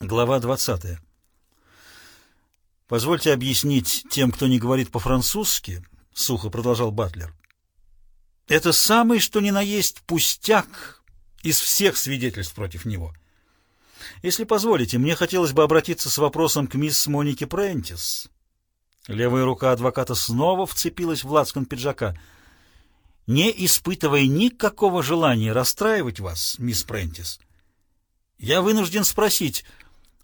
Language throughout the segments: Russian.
Глава 20. «Позвольте объяснить тем, кто не говорит по-французски», — сухо продолжал Батлер. «Это самый, что ни на есть, пустяк из всех свидетельств против него. Если позволите, мне хотелось бы обратиться с вопросом к мисс Монике Прентис». Левая рука адвоката снова вцепилась в лацкан пиджака. «Не испытывая никакого желания расстраивать вас, мисс Прентис, я вынужден спросить...»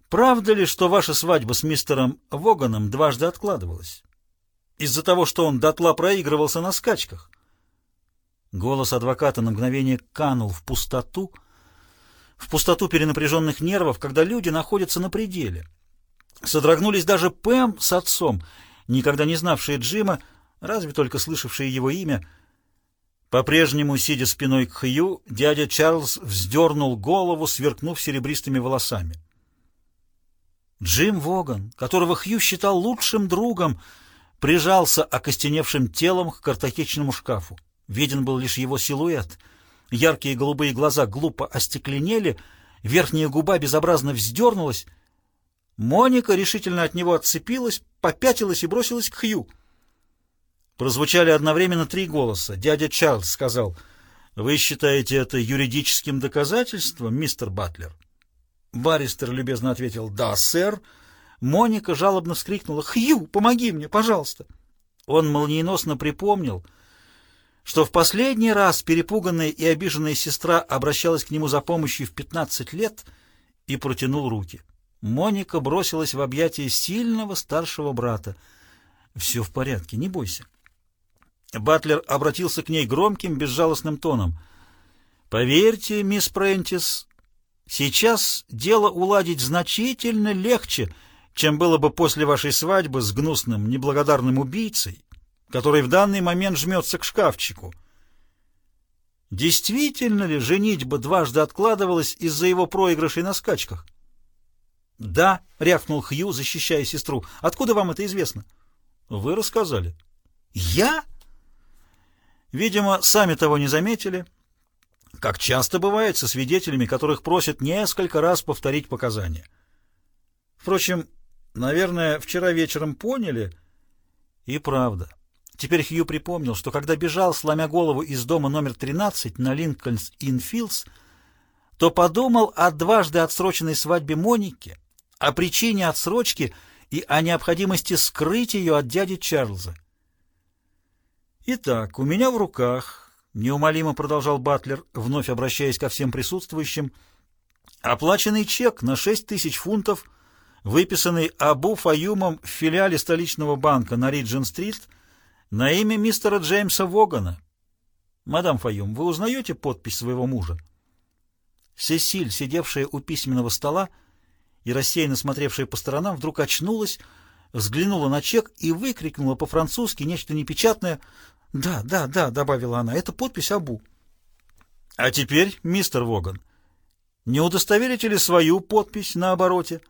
Правда ли, что ваша свадьба с мистером Воганом дважды откладывалась? Из-за того, что он дотла проигрывался на скачках? Голос адвоката на мгновение канул в пустоту, в пустоту перенапряженных нервов, когда люди находятся на пределе. Содрогнулись даже Пэм с отцом, никогда не знавшие Джима, разве только слышавшие его имя. По-прежнему, сидя спиной к Хью, дядя Чарльз вздернул голову, сверкнув серебристыми волосами. Джим Воган, которого Хью считал лучшим другом, прижался окостеневшим телом к картотечному шкафу. Виден был лишь его силуэт. Яркие голубые глаза глупо остекленели, верхняя губа безобразно вздернулась. Моника решительно от него отцепилась, попятилась и бросилась к Хью. Прозвучали одновременно три голоса. Дядя Чарльз сказал, «Вы считаете это юридическим доказательством, мистер Батлер?» Баристер любезно ответил «Да, сэр». Моника жалобно вскрикнула «Хью, помоги мне, пожалуйста». Он молниеносно припомнил, что в последний раз перепуганная и обиженная сестра обращалась к нему за помощью в 15 лет и протянул руки. Моника бросилась в объятия сильного старшего брата. «Все в порядке, не бойся». Батлер обратился к ней громким, безжалостным тоном. «Поверьте, мисс Прентис, Сейчас дело уладить значительно легче, чем было бы после вашей свадьбы с гнусным, неблагодарным убийцей, который в данный момент жмется к шкафчику. Действительно ли женитьба дважды откладывалась из-за его проигрышей на скачках? — Да, — рявкнул Хью, защищая сестру. — Откуда вам это известно? — Вы рассказали. — Я? Видимо, сами того не заметили, — как часто бывает со свидетелями, которых просят несколько раз повторить показания. Впрочем, наверное, вчера вечером поняли, и правда. Теперь Хью припомнил, что когда бежал, сломя голову из дома номер 13 на Линкольнс-Инфилдс, то подумал о дважды отсроченной свадьбе Моники, о причине отсрочки и о необходимости скрыть ее от дяди Чарльза. Итак, у меня в руках Неумолимо продолжал Батлер, вновь обращаясь ко всем присутствующим. Оплаченный чек на шесть тысяч фунтов, выписанный Абу Фаюмом в филиале столичного банка на Риджин-стрит на имя мистера Джеймса Вогана. Мадам Фаюм, вы узнаете подпись своего мужа? Сесиль, сидевшая у письменного стола и рассеянно смотревшая по сторонам, вдруг очнулась, взглянула на чек и выкрикнула по-французски нечто непечатное «Да, да, да», — добавила она, — «это подпись Абу». «А теперь, мистер Воган, не удостоверите ли свою подпись на обороте?»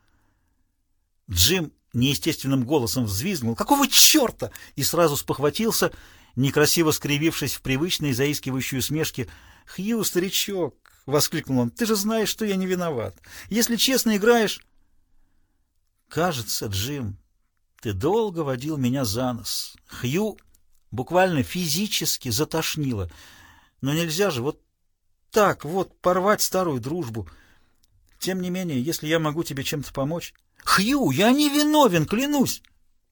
Джим неестественным голосом взвизгнул «Какого черта?» и сразу спохватился, некрасиво скривившись в привычной заискивающей усмешке. «Хью, старичок!» — воскликнул он. «Ты же знаешь, что я не виноват. Если честно играешь...» «Кажется, Джим, ты долго водил меня за нос». Хью буквально физически затошнило. Но нельзя же вот так вот порвать старую дружбу. Тем не менее, если я могу тебе чем-то помочь... Хью, я не виновен, клянусь!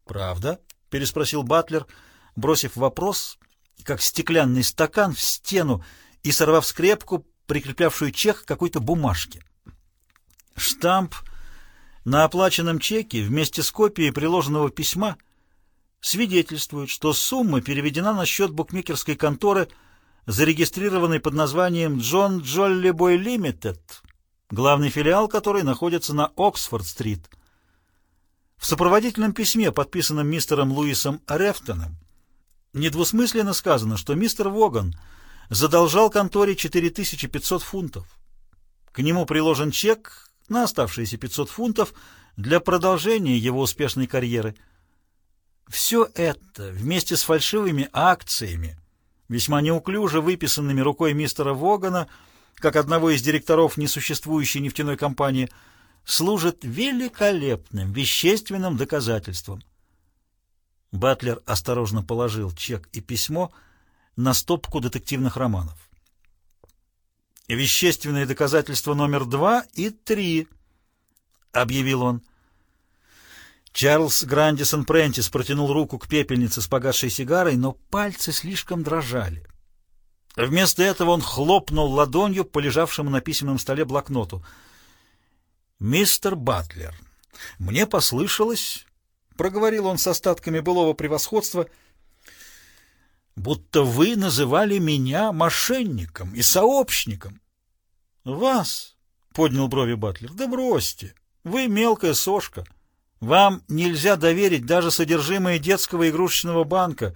Правда? Переспросил Батлер, бросив вопрос, как стеклянный стакан в стену и сорвав скрепку, прикреплявшую чек какой-то бумажке. Штамп на оплаченном чеке вместе с копией приложенного письма — свидетельствует, что сумма переведена на счет букмекерской конторы, зарегистрированной под названием Джон Джолли Бой Лимитед, главный филиал которой находится на Оксфорд-стрит. В сопроводительном письме, подписанном мистером Луисом Рефтоном, недвусмысленно сказано, что мистер Воган задолжал конторе 4500 фунтов. К нему приложен чек на оставшиеся 500 фунтов для продолжения его успешной карьеры – все это вместе с фальшивыми акциями, весьма неуклюже выписанными рукой мистера Вогана, как одного из директоров несуществующей нефтяной компании, служит великолепным вещественным доказательством. Батлер осторожно положил чек и письмо на стопку детективных романов. «Вещественные доказательства номер два и три», — объявил он. Чарльз Грандисон Прентис протянул руку к пепельнице с погасшей сигарой, но пальцы слишком дрожали. Вместо этого он хлопнул ладонью по лежавшему на письменном столе блокноту. «Мистер Батлер, мне послышалось...» — проговорил он с остатками былого превосходства, — будто вы называли меня мошенником и сообщником. — Вас, — поднял брови Батлер, — да бросьте, вы мелкая сошка. Вам нельзя доверить даже содержимое детского игрушечного банка.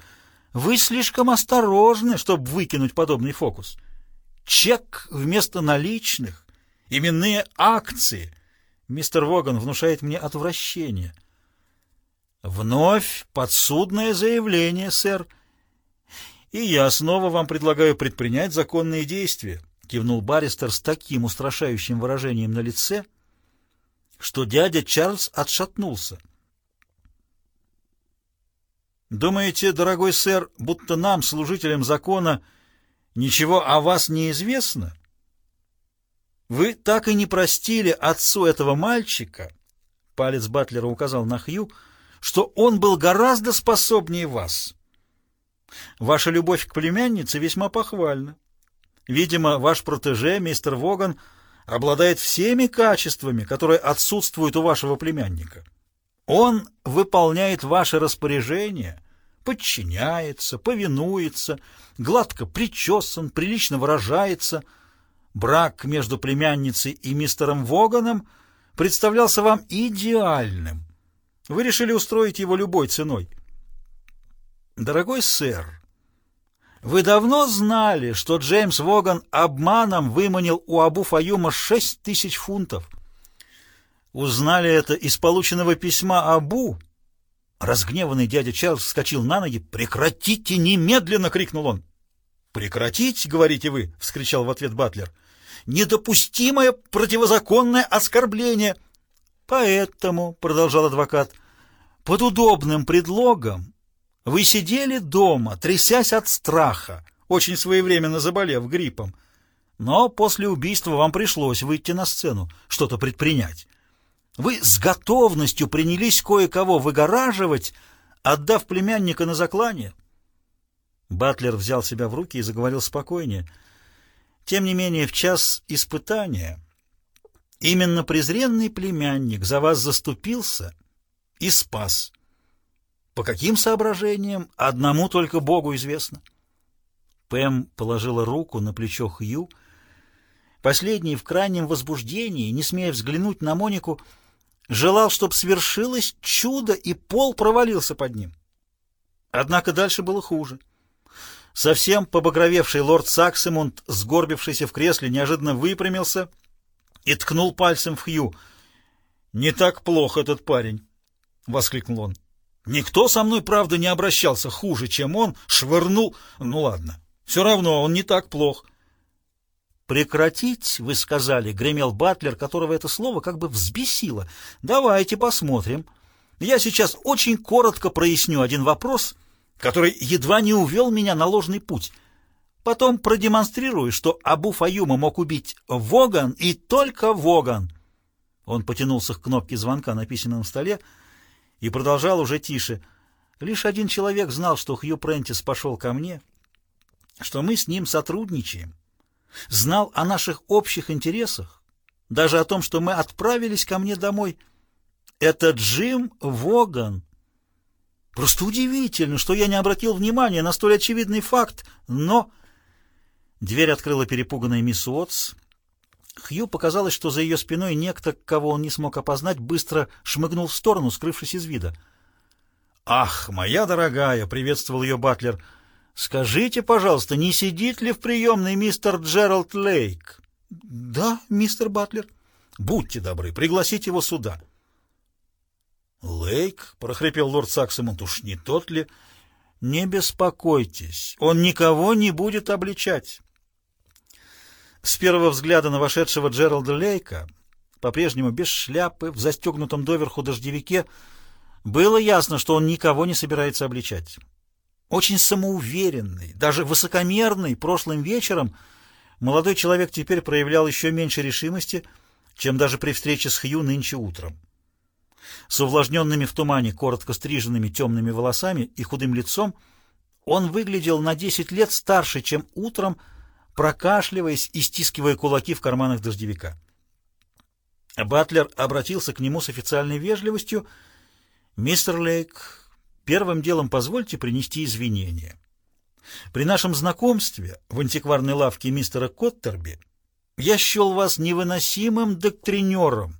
Вы слишком осторожны, чтобы выкинуть подобный фокус. Чек вместо наличных, именные акции. Мистер Воган внушает мне отвращение. Вновь подсудное заявление, сэр. И я снова вам предлагаю предпринять законные действия, кивнул баристер с таким устрашающим выражением на лице, — что дядя Чарльз отшатнулся. «Думаете, дорогой сэр, будто нам, служителям закона, ничего о вас не известно? Вы так и не простили отцу этого мальчика, — палец Батлера указал на Хью, — что он был гораздо способнее вас. Ваша любовь к племяннице весьма похвальна. Видимо, ваш протеже, мистер Воган, — обладает всеми качествами, которые отсутствуют у вашего племянника. Он выполняет ваши распоряжения, подчиняется, повинуется, гладко причесан, прилично выражается. Брак между племянницей и мистером Воганом представлялся вам идеальным. Вы решили устроить его любой ценой. Дорогой сэр, вы давно знали, что Джеймс Воган обманом выманил у Абу Фаюма шесть тысяч фунтов? Узнали это из полученного письма Абу? Разгневанный дядя Чарльз вскочил на ноги. «Прекратите немедленно!» — крикнул он. «Прекратить, говорите вы!» — вскричал в ответ Батлер. «Недопустимое противозаконное оскорбление!» «Поэтому», — продолжал адвокат, — «под удобным предлогом вы сидели дома, трясясь от страха, очень своевременно заболев гриппом. Но после убийства вам пришлось выйти на сцену, что-то предпринять. Вы с готовностью принялись кое-кого выгораживать, отдав племянника на заклание. Батлер взял себя в руки и заговорил спокойнее. Тем не менее, в час испытания именно презренный племянник за вас заступился и спас. По каким соображениям, одному только Богу известно. Пэм положила руку на плечо Хью. Последний в крайнем возбуждении, не смея взглянуть на Монику, желал, чтобы свершилось чудо, и пол провалился под ним. Однако дальше было хуже. Совсем побагровевший лорд Саксимунд, сгорбившийся в кресле, неожиданно выпрямился и ткнул пальцем в Хью. «Не так плохо этот парень!» — воскликнул он. Никто со мной, правда, не обращался хуже, чем он, швырнул. Ну ладно, все равно он не так плох. «Прекратить, вы сказали», — гремел Батлер, которого это слово как бы взбесило. «Давайте посмотрим. Я сейчас очень коротко проясню один вопрос, который едва не увел меня на ложный путь. Потом продемонстрирую, что Абу Фаюма мог убить Воган и только Воган». Он потянулся к кнопке звонка на письменном столе, — и продолжал уже тише. Лишь один человек знал, что Хью Прентис пошел ко мне, что мы с ним сотрудничаем, знал о наших общих интересах, даже о том, что мы отправились ко мне домой. Это Джим Воган. Просто удивительно, что я не обратил внимания на столь очевидный факт, но... Дверь открыла перепуганная мисс Уотс, Хью показалось, что за ее спиной некто, кого он не смог опознать, быстро шмыгнул в сторону, скрывшись из вида. «Ах, моя дорогая!» — приветствовал ее Батлер. «Скажите, пожалуйста, не сидит ли в приемной мистер Джеральд Лейк?» «Да, мистер Батлер». «Будьте добры, пригласите его сюда». «Лейк?» — прохрипел лорд Саксимонт. «Уж не тот ли?» «Не беспокойтесь, он никого не будет обличать». С первого взгляда на вошедшего Джералда Лейка по-прежнему без шляпы, в застегнутом доверху дождевике, было ясно, что он никого не собирается обличать. Очень самоуверенный, даже высокомерный прошлым вечером, молодой человек теперь проявлял еще меньше решимости, чем даже при встрече с Хью нынче утром. С увлажненными в тумане, коротко стриженными темными волосами и худым лицом он выглядел на десять лет старше, чем утром, прокашливаясь и стискивая кулаки в карманах дождевика. Батлер обратился к нему с официальной вежливостью. «Мистер Лейк, первым делом позвольте принести извинения. При нашем знакомстве в антикварной лавке мистера Коттерби я счел вас невыносимым доктринером,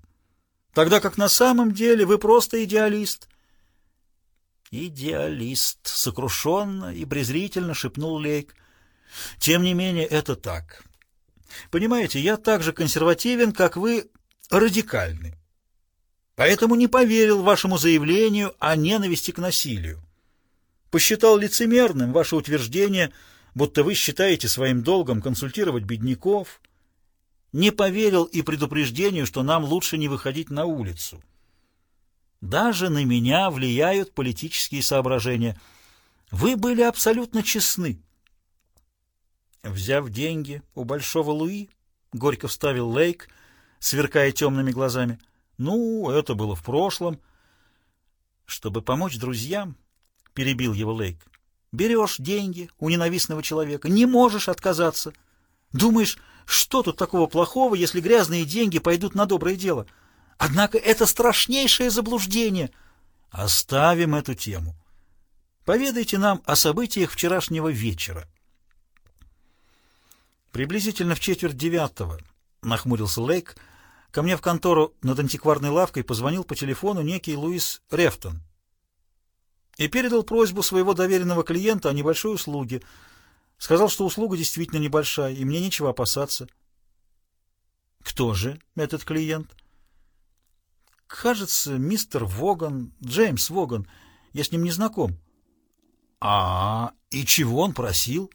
тогда как на самом деле вы просто идеалист». «Идеалист», — сокрушенно и презрительно шепнул Лейк, — тем не менее, это так. Понимаете, я так же консервативен, как вы радикальны. Поэтому не поверил вашему заявлению о ненависти к насилию. Посчитал лицемерным ваше утверждение, будто вы считаете своим долгом консультировать бедняков. Не поверил и предупреждению, что нам лучше не выходить на улицу. Даже на меня влияют политические соображения. Вы были абсолютно честны. Взяв деньги у Большого Луи, горько вставил Лейк, сверкая темными глазами. Ну, это было в прошлом. Чтобы помочь друзьям, перебил его Лейк. Берешь деньги у ненавистного человека, не можешь отказаться. Думаешь, что тут такого плохого, если грязные деньги пойдут на доброе дело? Однако это страшнейшее заблуждение. Оставим эту тему. Поведайте нам о событиях вчерашнего вечера. Приблизительно в четверть девятого, нахмурился Лейк, ко мне в контору над антикварной лавкой позвонил по телефону некий Луис Рефтон и передал просьбу своего доверенного клиента о небольшой услуге. Сказал, что услуга действительно небольшая, и мне нечего опасаться. Кто же этот клиент? Кажется, мистер Воган, Джеймс Воган. Я с ним не знаком. А, и чего он просил?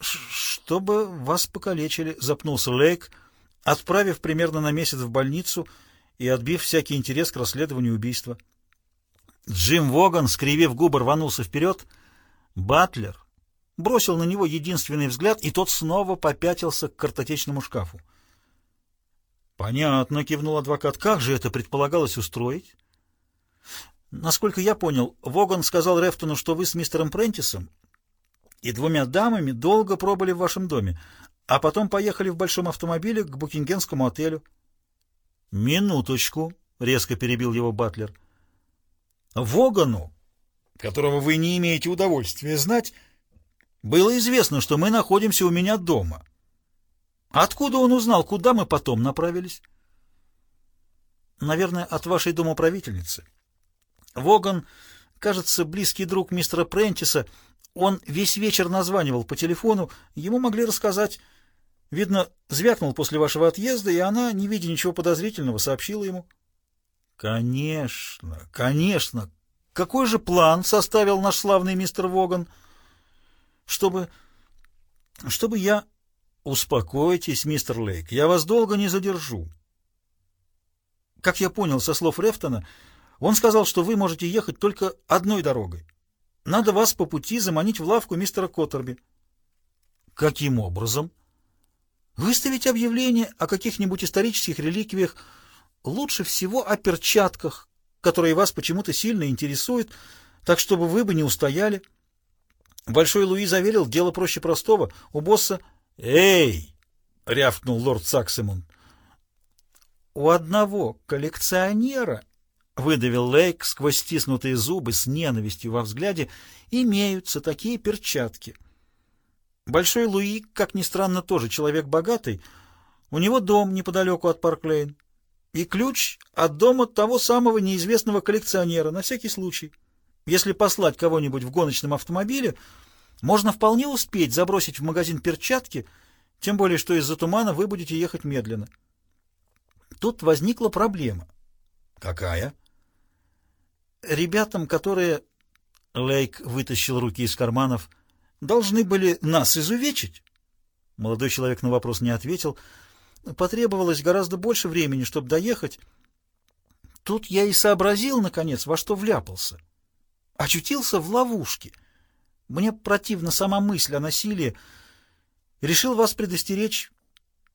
«Чтобы вас покалечили», — запнулся Лейк, отправив примерно на месяц в больницу и отбив всякий интерес к расследованию убийства. Джим Воган, скривив губы, рванулся вперед. Батлер бросил на него единственный взгляд, и тот снова попятился к картотечному шкафу. «Понятно», — кивнул адвокат. «Как же это предполагалось устроить?» «Насколько я понял, Воган сказал Рефтону, что вы с мистером Прентисом и двумя дамами долго пробыли в вашем доме, а потом поехали в большом автомобиле к Букингенскому отелю. — Минуточку, — резко перебил его Батлер. — Вогану, которого вы не имеете удовольствия знать, было известно, что мы находимся у меня дома. Откуда он узнал, куда мы потом направились? — Наверное, от вашей домоправительницы. Воган, кажется, близкий друг мистера Прентиса — он весь вечер названивал по телефону, ему могли рассказать. Видно, звякнул после вашего отъезда, и она, не видя ничего подозрительного, сообщила ему. Конечно, конечно. Какой же план составил наш славный мистер Воган? Чтобы... чтобы я... Успокойтесь, мистер Лейк, я вас долго не задержу. Как я понял со слов Рефтона, он сказал, что вы можете ехать только одной дорогой. Надо вас по пути заманить в лавку мистера Коттерби. Каким образом? Выставить объявление о каких-нибудь исторических реликвиях, лучше всего о перчатках, которые вас почему-то сильно интересуют, так чтобы вы бы не устояли. Большой Луи заверил, дело проще простого. У босса... «Эй!» — рявкнул лорд Саксимон. «У одного коллекционера выдавил Лейк сквозь стиснутые зубы с ненавистью во взгляде, имеются такие перчатки. Большой Луи, как ни странно, тоже человек богатый. У него дом неподалеку от Парклейн. И ключ от дома того самого неизвестного коллекционера, на всякий случай. Если послать кого-нибудь в гоночном автомобиле, можно вполне успеть забросить в магазин перчатки, тем более, что из-за тумана вы будете ехать медленно. Тут возникла проблема. Какая? Ребятам, которые... Лейк вытащил руки из карманов. Должны были нас изувечить? Молодой человек на вопрос не ответил. Потребовалось гораздо больше времени, чтобы доехать. Тут я и сообразил, наконец, во что вляпался. Очутился в ловушке. Мне противна сама мысль о насилии. Решил вас предостеречь,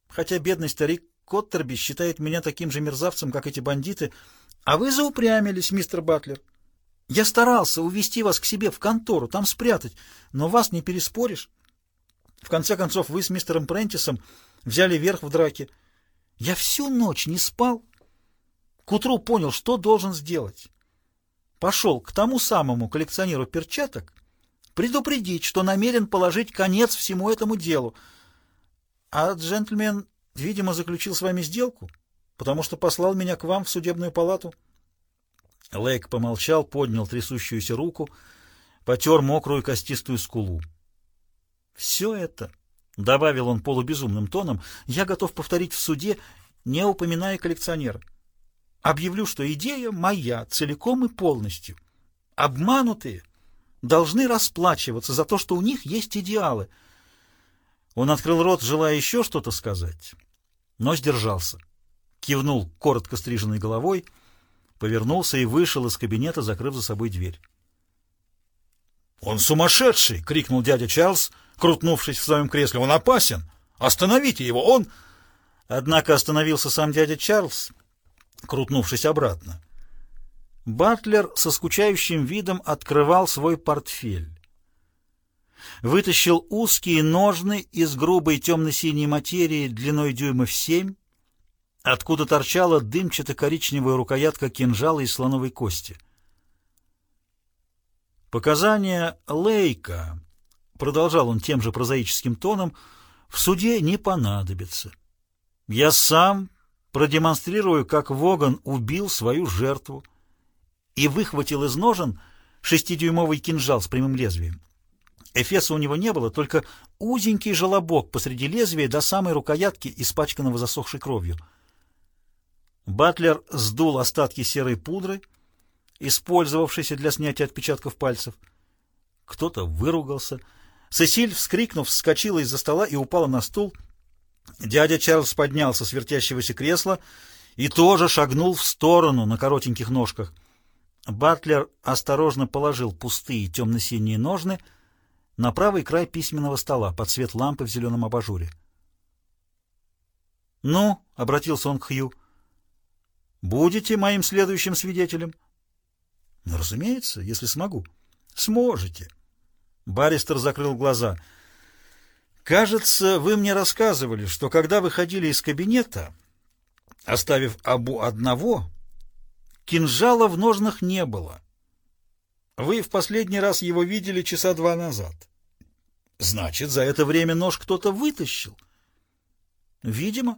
хотя бедный старик Коттерби считает меня таким же мерзавцем, как эти бандиты, а вы заупрямились, мистер Батлер. Я старался увести вас к себе в контору, там спрятать, но вас не переспоришь. В конце концов, вы с мистером Прентисом взяли верх в драке. Я всю ночь не спал. К утру понял, что должен сделать. Пошел к тому самому коллекционеру перчаток предупредить, что намерен положить конец всему этому делу. А джентльмен, видимо, заключил с вами сделку, потому что послал меня к вам в судебную палату. Лейк помолчал, поднял трясущуюся руку, потер мокрую костистую скулу. «Все это», — добавил он полубезумным тоном, — «я готов повторить в суде, не упоминая коллекционера. Объявлю, что идея моя целиком и полностью. Обманутые должны расплачиваться за то, что у них есть идеалы». Он открыл рот, желая еще что-то сказать, но сдержался. Кивнул коротко стриженной головой, повернулся и вышел из кабинета, закрыв за собой дверь. «Он сумасшедший!» — крикнул дядя Чарльз, крутнувшись в своем кресле. «Он опасен! Остановите его! Он...» Однако остановился сам дядя Чарльз, крутнувшись обратно. Батлер со скучающим видом открывал свой портфель. Вытащил узкие ножны из грубой темно-синей материи длиной дюймов семь, откуда торчала дымчато-коричневая рукоятка кинжала из слоновой кости. Показания Лейка, продолжал он тем же прозаическим тоном, в суде не понадобится. Я сам продемонстрирую, как Воган убил свою жертву и выхватил из ножен шестидюймовый кинжал с прямым лезвием. Эфеса у него не было, только узенький желобок посреди лезвия до самой рукоятки, испачканного засохшей кровью. Батлер сдул остатки серой пудры — использовавшийся для снятия отпечатков пальцев. Кто-то выругался. Сесиль, вскрикнув, вскочила из-за стола и упала на стул. Дядя Чарльз поднялся с вертящегося кресла и тоже шагнул в сторону на коротеньких ножках. Батлер осторожно положил пустые темно-синие ножны на правый край письменного стола под свет лампы в зеленом абажуре. «Ну», — обратился он к Хью, — «будете моим следующим свидетелем?» Ну, разумеется, если смогу. Сможете. Баристер закрыл глаза. Кажется, вы мне рассказывали, что когда выходили из кабинета, оставив Абу одного, кинжала в ножнах не было. Вы в последний раз его видели часа два назад. Значит, за это время нож кто-то вытащил. Видимо.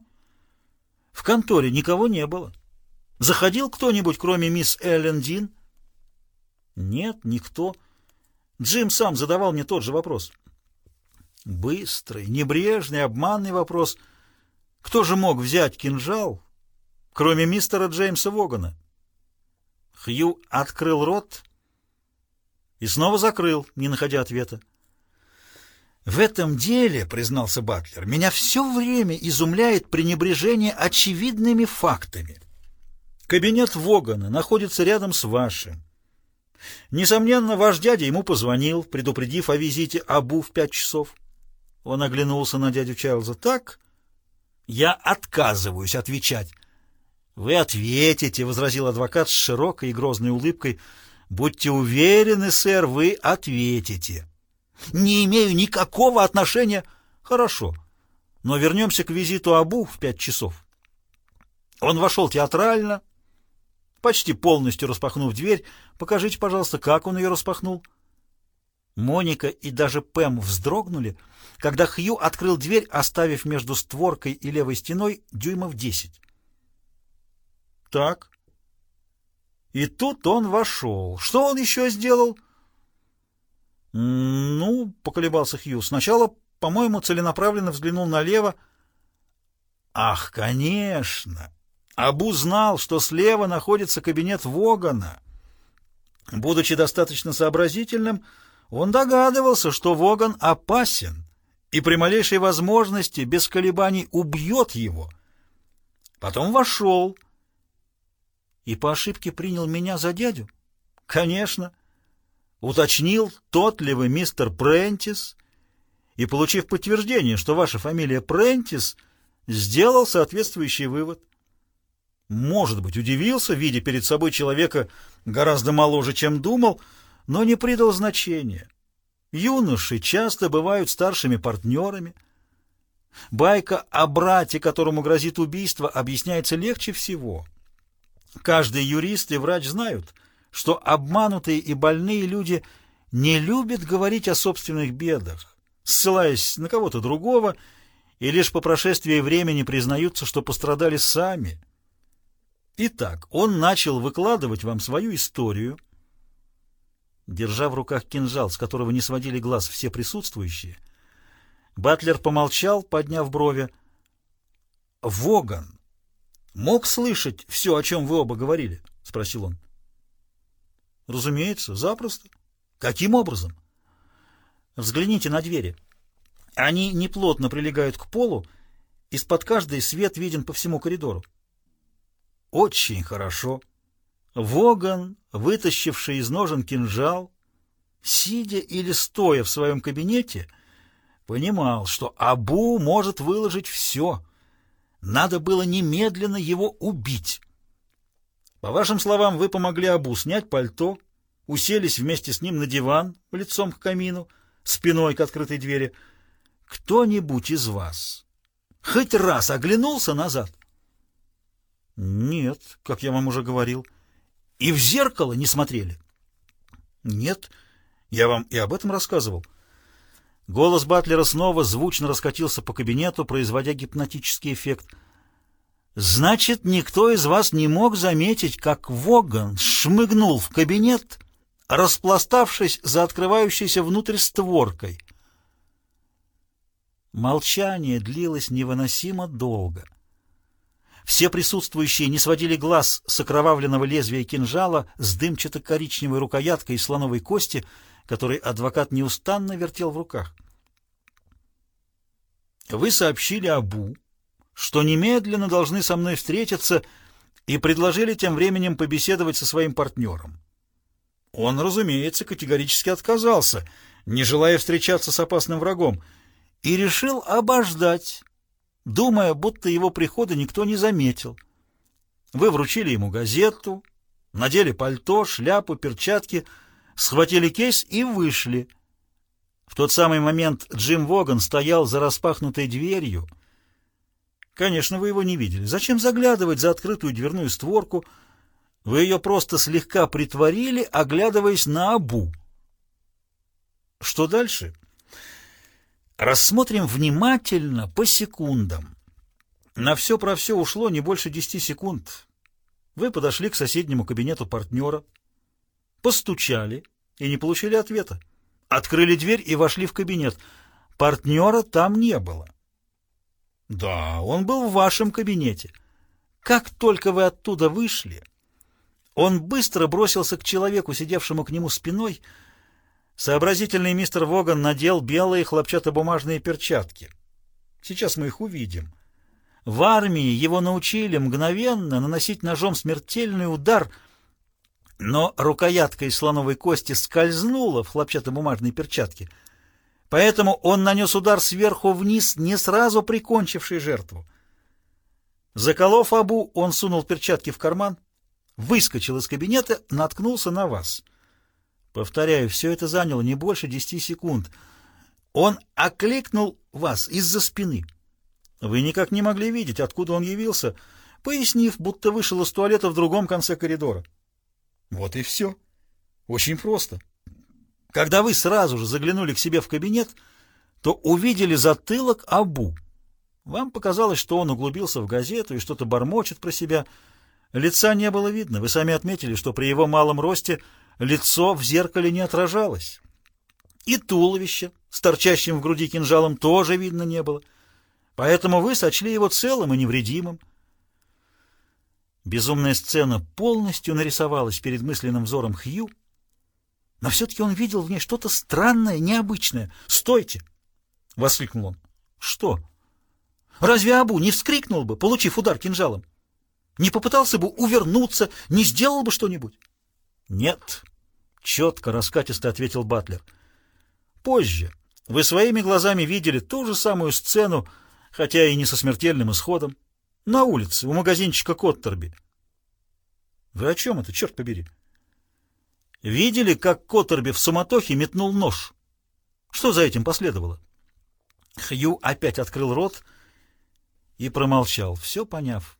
В конторе никого не было. Заходил кто-нибудь, кроме мисс Эллен Дин? Нет, никто. Джим сам задавал мне тот же вопрос. Быстрый, небрежный, обманный вопрос. Кто же мог взять кинжал, кроме мистера Джеймса Вогана? Хью открыл рот и снова закрыл, не находя ответа. «В этом деле, — признался Батлер, — меня все время изумляет пренебрежение очевидными фактами. Кабинет Вогана находится рядом с вашим. Несомненно, ваш дядя ему позвонил, предупредив о визите Абу в пять часов. Он оглянулся на дядю Чарльза. «Так?» «Я отказываюсь отвечать». «Вы ответите», — возразил адвокат с широкой и грозной улыбкой. «Будьте уверены, сэр, вы ответите». «Не имею никакого отношения...» «Хорошо, но вернемся к визиту Абу в пять часов». Он вошел театрально, почти полностью распахнув дверь. Покажите, пожалуйста, как он ее распахнул. Моника и даже Пэм вздрогнули, когда Хью открыл дверь, оставив между створкой и левой стеной дюймов десять. Так. И тут он вошел. Что он еще сделал? Ну, поколебался Хью. Сначала, по-моему, целенаправленно взглянул налево. Ах, конечно! Абу знал, что слева находится кабинет Вогана. Будучи достаточно сообразительным, он догадывался, что Воган опасен и при малейшей возможности без колебаний убьет его. Потом вошел и по ошибке принял меня за дядю. Конечно. Уточнил, тот ли вы мистер Прентис, и, получив подтверждение, что ваша фамилия Прентис, сделал соответствующий вывод. Может быть, удивился, видя перед собой человека гораздо моложе, чем думал, но не придал значения. Юноши часто бывают старшими партнерами. Байка о брате, которому грозит убийство, объясняется легче всего. Каждый юрист и врач знают, что обманутые и больные люди не любят говорить о собственных бедах, ссылаясь на кого-то другого, и лишь по прошествии времени признаются, что пострадали сами. Итак, он начал выкладывать вам свою историю, держа в руках кинжал, с которого не сводили глаз все присутствующие. Батлер помолчал, подняв брови. «Воган мог слышать все, о чем вы оба говорили?» — спросил он. «Разумеется, запросто. Каким образом?» «Взгляните на двери. Они неплотно прилегают к полу, из-под каждой свет виден по всему коридору». «Очень хорошо». Воган, вытащивший из ножен кинжал, сидя или стоя в своем кабинете, понимал, что Абу может выложить все. Надо было немедленно его убить. По вашим словам, вы помогли Абу снять пальто, уселись вместе с ним на диван, лицом к камину, спиной к открытой двери. Кто-нибудь из вас хоть раз оглянулся назад? Нет, как я вам уже говорил. И в зеркало не смотрели? Нет, я вам и об этом рассказывал. Голос Батлера снова звучно раскатился по кабинету, производя гипнотический эффект. Значит, никто из вас не мог заметить, как Воган шмыгнул в кабинет, распластавшись за открывающейся внутрь створкой. Молчание длилось невыносимо долго. Все присутствующие не сводили глаз с окровавленного лезвия кинжала с дымчато-коричневой рукояткой из слоновой кости, который адвокат неустанно вертел в руках. «Вы сообщили Абу, что немедленно должны со мной встретиться и предложили тем временем побеседовать со своим партнером. Он, разумеется, категорически отказался, не желая встречаться с опасным врагом, и решил обождать, думая, будто его прихода никто не заметил. Вы вручили ему газету, надели пальто, шляпу, перчатки, схватили кейс и вышли. В тот самый момент Джим Воган стоял за распахнутой дверью. Конечно, вы его не видели. Зачем заглядывать за открытую дверную створку? Вы ее просто слегка притворили, оглядываясь на Абу. Что дальше? Рассмотрим внимательно, по секундам. На все про все ушло не больше десяти секунд. Вы подошли к соседнему кабинету партнера, постучали и не получили ответа. Открыли дверь и вошли в кабинет. Партнера там не было. Да, он был в вашем кабинете. Как только вы оттуда вышли, он быстро бросился к человеку, сидевшему к нему спиной, Сообразительный мистер Воган надел белые хлопчатобумажные перчатки. Сейчас мы их увидим. В армии его научили мгновенно наносить ножом смертельный удар, но рукоятка из слоновой кости скользнула в хлопчатобумажной перчатке, поэтому он нанес удар сверху вниз, не сразу прикончивший жертву. Заколов Абу, он сунул перчатки в карман, выскочил из кабинета, наткнулся на вас — Повторяю, все это заняло не больше десяти секунд. Он окликнул вас из-за спины. Вы никак не могли видеть, откуда он явился, пояснив, будто вышел из туалета в другом конце коридора. Вот и все. Очень просто. Когда вы сразу же заглянули к себе в кабинет, то увидели затылок Абу. Вам показалось, что он углубился в газету и что-то бормочет про себя. Лица не было видно. Вы сами отметили, что при его малом росте лицо в зеркале не отражалось. И туловище с торчащим в груди кинжалом тоже видно не было. Поэтому вы сочли его целым и невредимым. Безумная сцена полностью нарисовалась перед мысленным взором Хью, но все-таки он видел в ней что-то странное, необычное. «Стойте! — воскликнул он. «Что? Разве Абу не вскрикнул бы, получив удар кинжалом? Не попытался бы увернуться, не сделал бы что-нибудь?» «Нет», — четко, раскатисто ответил Батлер. «Позже вы своими глазами видели ту же самую сцену, хотя и не со смертельным исходом, на улице, у магазинчика Коттерби». «Вы о чем это, черт побери?» «Видели, как Коттерби в суматохе метнул нож?» Что за этим последовало? Хью опять открыл рот и промолчал, все поняв.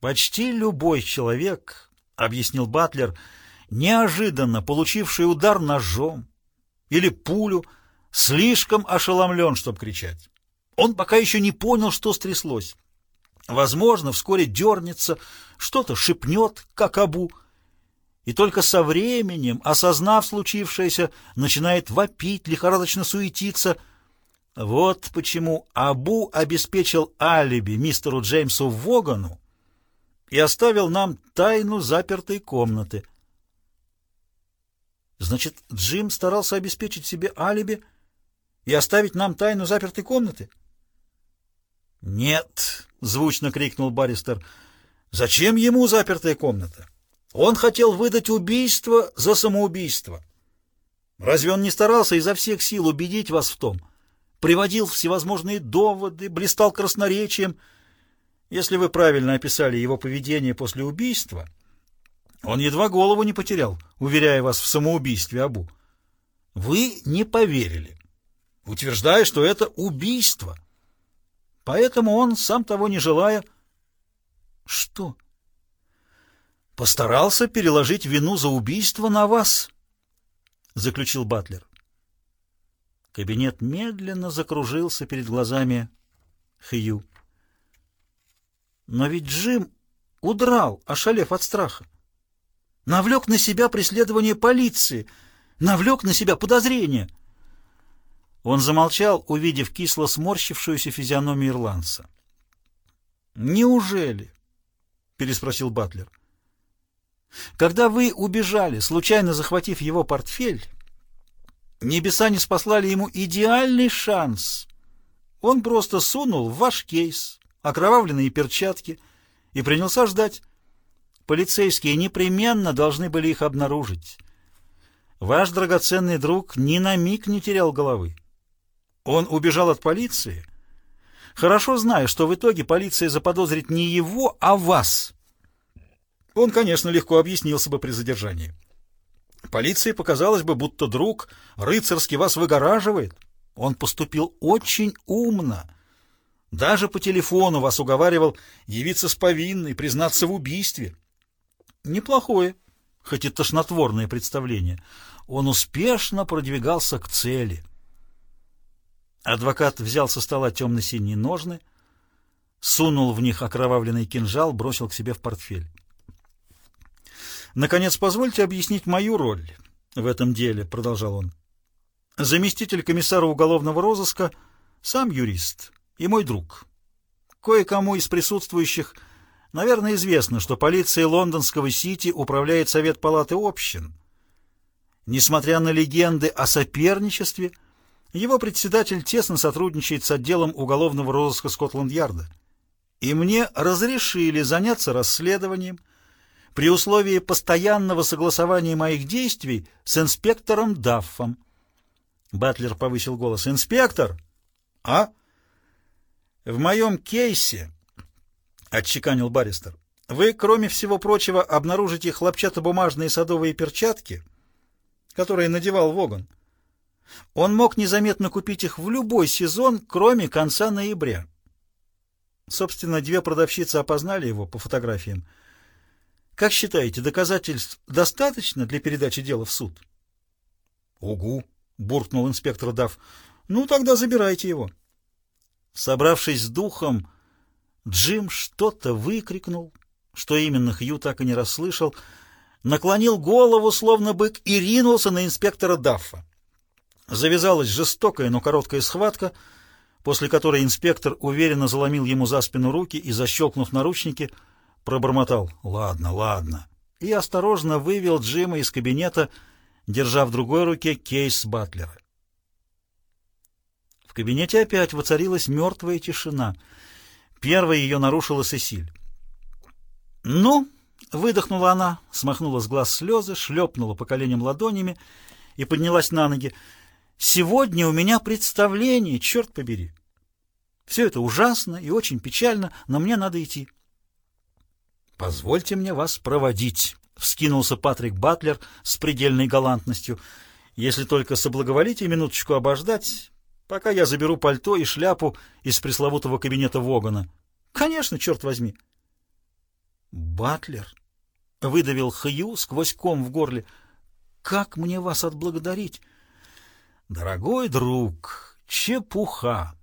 Почти любой человек, — объяснил Батлер, — неожиданно получивший удар ножом или пулю, слишком ошеломлен, чтобы кричать. Он пока еще не понял, что стряслось. Возможно, вскоре дернется, что-то шепнет, как обу, и только со временем, осознав случившееся, начинает вопить, лихорадочно суетиться. Вот почему Абу обеспечил алиби мистеру Джеймсу Вогану и оставил нам тайну запертой комнаты. Значит, Джим старался обеспечить себе алиби и оставить нам тайну запертой комнаты? «Нет!» — звучно крикнул Баристер. «Зачем ему запертая комната?» Он хотел выдать убийство за самоубийство. Разве он не старался изо всех сил убедить вас в том? Приводил всевозможные доводы, блистал красноречием. Если вы правильно описали его поведение после убийства, он едва голову не потерял, уверяя вас в самоубийстве Абу. Вы не поверили, утверждая, что это убийство. Поэтому он, сам того не желая... Что? постарался переложить вину за убийство на вас, — заключил Батлер. Кабинет медленно закружился перед глазами Хью. Но ведь Джим удрал, ошалев от страха. Навлек на себя преследование полиции, навлек на себя подозрения. Он замолчал, увидев кисло сморщившуюся физиономию ирландца. «Неужели?» — переспросил Батлер. — когда вы убежали, случайно захватив его портфель, небеса не спаслали ему идеальный шанс. Он просто сунул в ваш кейс окровавленные перчатки и принялся ждать. Полицейские непременно должны были их обнаружить. Ваш драгоценный друг ни на миг не терял головы. Он убежал от полиции, хорошо зная, что в итоге полиция заподозрит не его, а вас. Он, конечно, легко объяснился бы при задержании. Полиции показалось бы, будто друг рыцарски вас выгораживает. Он поступил очень умно. Даже по телефону вас уговаривал явиться с повинной, признаться в убийстве. Неплохое, хоть и тошнотворное представление. Он успешно продвигался к цели. Адвокат взял со стола темно-синие ножны, сунул в них окровавленный кинжал, бросил к себе в портфель. Наконец, позвольте объяснить мою роль в этом деле, продолжал он. Заместитель комиссара уголовного розыска сам юрист и мой друг. Кое-кому из присутствующих, наверное, известно, что полицией лондонского Сити управляет Совет палаты общин. Несмотря на легенды о соперничестве, его председатель тесно сотрудничает с отделом уголовного розыска Скотланд-Ярда. И мне разрешили заняться расследованием, при условии постоянного согласования моих действий с инспектором Даффом. Батлер повысил голос. «Инспектор!» «А?» «В моем кейсе», — отчеканил баристер, — «вы, кроме всего прочего, обнаружите хлопчатобумажные садовые перчатки, которые надевал Воган. Он мог незаметно купить их в любой сезон, кроме конца ноября. Собственно, две продавщицы опознали его по фотографиям. Как считаете, доказательств достаточно для передачи дела в суд? — Угу, — буркнул инспектор Дав. — Ну, тогда забирайте его. Собравшись с духом, Джим что-то выкрикнул, что именно Хью так и не расслышал, наклонил голову, словно бык, и ринулся на инспектора Даффа. Завязалась жестокая, но короткая схватка, после которой инспектор уверенно заломил ему за спину руки и, защелкнув наручники, — пробормотал «Ладно, ладно» и осторожно вывел Джима из кабинета, держа в другой руке кейс Батлера. В кабинете опять воцарилась мертвая тишина. Первой ее нарушила Сесиль. «Ну?» — выдохнула она, смахнула с глаз слезы, шлепнула по коленям ладонями и поднялась на ноги. «Сегодня у меня представление, черт побери! Все это ужасно и очень печально, но мне надо идти». «Позвольте мне вас проводить», — вскинулся Патрик Батлер с предельной галантностью. «Если только соблаговолите минуточку обождать, пока я заберу пальто и шляпу из пресловутого кабинета Вогана. Конечно, черт возьми. Батлер выдавил Хью сквозь ком в горле. Как мне вас отблагодарить? Дорогой друг, чепуха.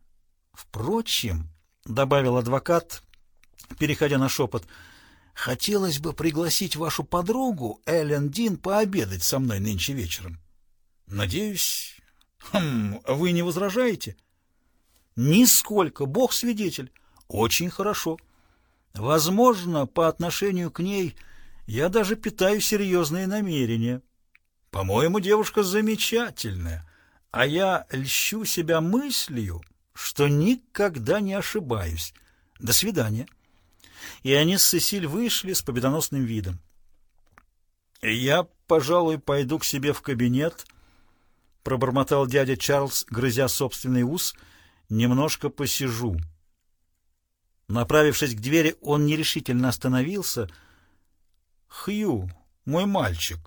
Впрочем, добавил адвокат, переходя на шепот, хотелось бы пригласить вашу подругу Эллен Дин пообедать со мной нынче вечером. Надеюсь, Хм, вы не возражаете? Нисколько, Бог свидетель. Очень хорошо. Возможно, по отношению к ней я даже питаю серьезные намерения. По-моему, девушка замечательная, а я льщу себя мыслью, что никогда не ошибаюсь. До свидания. И они с Сесиль вышли с победоносным видом. Я, пожалуй, пойду к себе в кабинет —— пробормотал дядя Чарльз, грызя собственный ус, — «немножко посижу». Направившись к двери, он нерешительно остановился. «Хью, мой мальчик,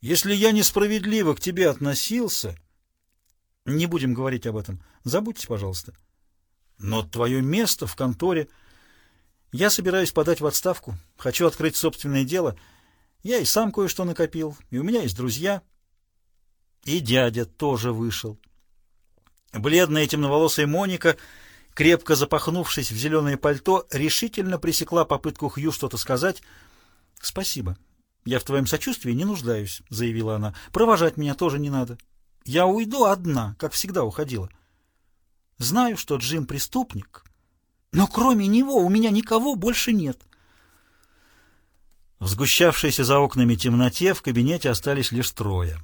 если я несправедливо к тебе относился...» «Не будем говорить об этом. Забудьте, пожалуйста». «Но твое место в конторе...» «Я собираюсь подать в отставку. Хочу открыть собственное дело. Я и сам кое-что накопил, и у меня есть друзья...» И дядя тоже вышел. Бледная темноволосая Моника, крепко запахнувшись в зеленое пальто, решительно пресекла попытку Хью что-то сказать. «Спасибо. Я в твоем сочувствии не нуждаюсь», — заявила она. «Провожать меня тоже не надо. Я уйду одна, как всегда уходила. Знаю, что Джим преступник, но кроме него у меня никого больше нет». В сгущавшейся за окнами темноте в кабинете остались лишь трое.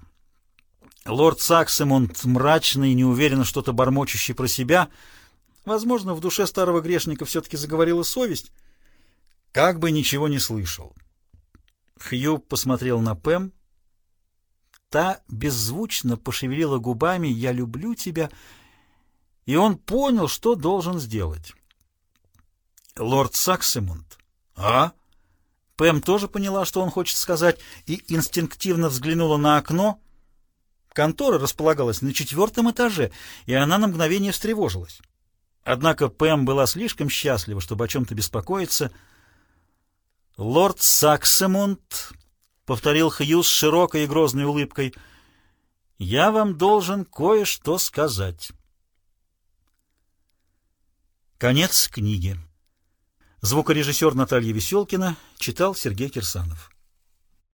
Лорд Саксемунд, мрачный и неуверенно что-то бормочущий про себя, возможно, в душе старого грешника все-таки заговорила совесть, как бы ничего не слышал. Хью посмотрел на Пэм. Та беззвучно пошевелила губами «Я люблю тебя», и он понял, что должен сделать. «Лорд Саксемунд?» «А?» Пэм тоже поняла, что он хочет сказать, и инстинктивно взглянула на окно — Контора располагалась на четвертом этаже, и она на мгновение встревожилась. Однако Пэм была слишком счастлива, чтобы о чем-то беспокоиться. «Лорд Саксемунд», — повторил Хью с широкой и грозной улыбкой, — «я вам должен кое-что сказать». Конец книги. Звукорежиссер Наталья Веселкина читал Сергей Кирсанов.